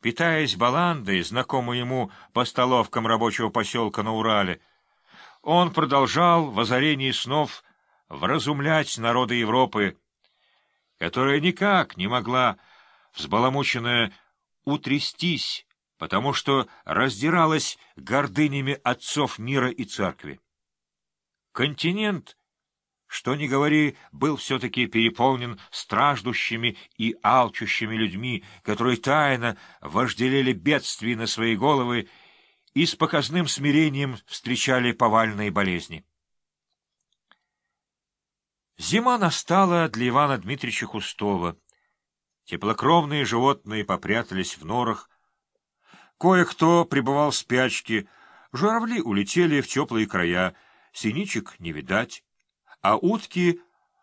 Питаясь баландой, знакомой ему по столовкам рабочего поселка на Урале, он продолжал в озарении снов вразумлять народы Европы, которая никак не могла, взбаламученная, утрястись, потому что раздиралась гордынями отцов мира и церкви. Континент, что ни говори, был все-таки переполнен страждущими и алчущими людьми, которые тайно вожделели бедствий на свои головы и с показным смирением встречали повальные болезни. Зима настала для Ивана Дмитриевича Хустова. Теплокровные животные попрятались в норах. Кое-кто пребывал в спячке, журавли улетели в теплые края, синичек не видать, а утки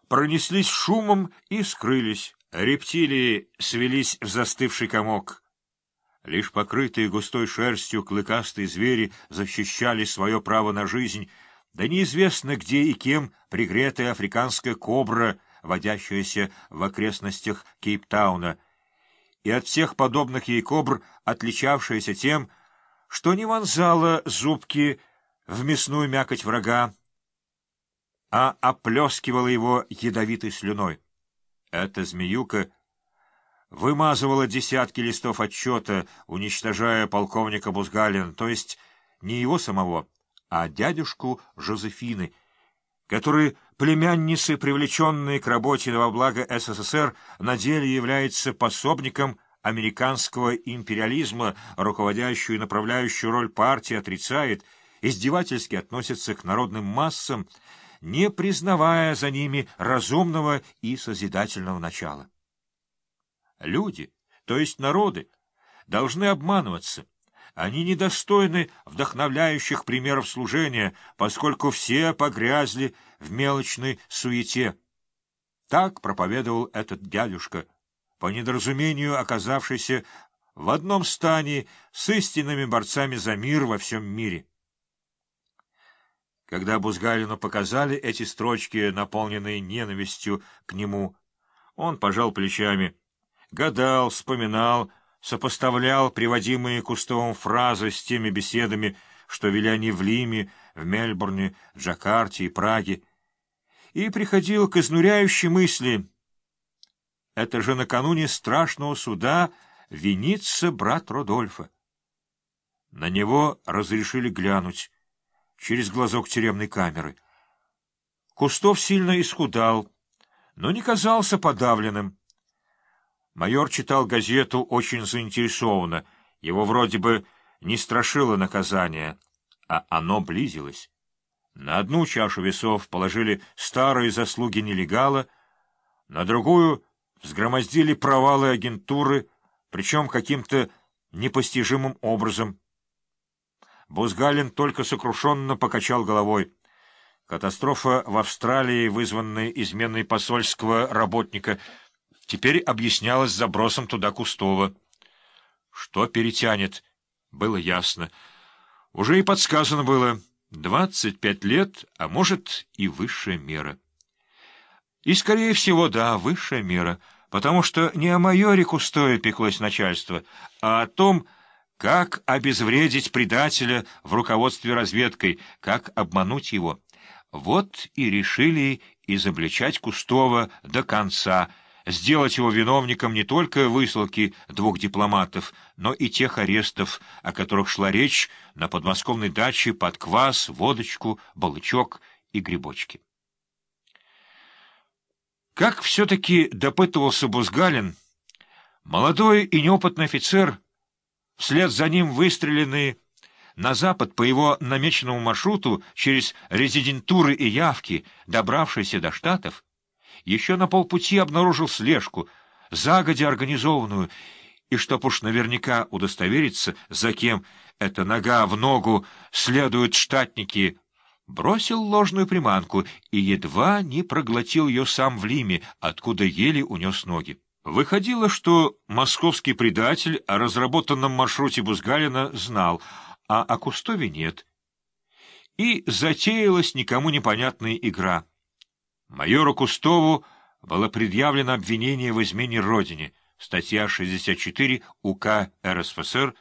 пронеслись шумом и скрылись, рептилии свелись в застывший комок — Лишь покрытые густой шерстью клыкастые звери защищали свое право на жизнь, да неизвестно где и кем пригретая африканская кобра, водящаяся в окрестностях Кейптауна, и от всех подобных ей кобр отличавшаяся тем, что не вонзала зубки в мясную мякоть врага, а оплескивала его ядовитой слюной. Эта змеюка — вымазывала десятки листов отчета, уничтожая полковника Бузгалина, то есть не его самого, а дядюшку Жозефины, который племянницы, привлеченные к работе во благо СССР, на деле является пособником американского империализма, руководящую и направляющую роль партии отрицает, издевательски относится к народным массам, не признавая за ними разумного и созидательного начала. Люди, то есть народы, должны обманываться. Они недостойны вдохновляющих примеров служения, поскольку все погрязли в мелочной суете. Так проповедовал этот дядюшка, по недоразумению оказавшийся в одном стане с истинными борцами за мир во всем мире. Когда Бузгалину показали эти строчки, наполненные ненавистью к нему, он пожал плечами — гадал, вспоминал, сопоставлял приводимые Кустовым фразы с теми беседами, что вели они в Лиме, в Мельбурне, Джакарте и Праге, и приходил к изнуряющей мысли. Это же накануне страшного суда винится брат Родольфа. На него разрешили глянуть через глазок тюремной камеры. Кустов сильно исхудал, но не казался подавленным. Майор читал газету очень заинтересованно. Его вроде бы не страшило наказание, а оно близилось. На одну чашу весов положили старые заслуги нелегала, на другую взгромоздили провалы агентуры, причем каким-то непостижимым образом. Бузгалин только сокрушенно покачал головой. Катастрофа в Австралии, вызванная изменой посольского работника — теперь объяснялось забросом туда Кустова. Что перетянет, было ясно. Уже и подсказано было двадцать пять лет, а может и высшая мера. И, скорее всего, да, высшая мера, потому что не о майоре Кустове пеклось начальство, а о том, как обезвредить предателя в руководстве разведкой, как обмануть его. Вот и решили изобличать Кустова до конца — сделать его виновником не только высылки двух дипломатов, но и тех арестов, о которых шла речь на подмосковной даче под квас, водочку, балычок и грибочки. Как все-таки допытывался Бузгалин, молодой и неопытный офицер, вслед за ним выстреленный на запад по его намеченному маршруту через резидентуры и явки, добравшийся до Штатов, еще на полпути обнаружил слежку, загодя организованную, и чтоб уж наверняка удостовериться, за кем эта нога в ногу следуют штатники, бросил ложную приманку и едва не проглотил ее сам в Лиме, откуда еле унес ноги. Выходило, что московский предатель о разработанном маршруте Бузгалина знал, а о Кустове нет. И затеялась никому непонятная игра — Майору Кустову было предъявлено обвинение в измене Родине. статья 64 УК РСФСР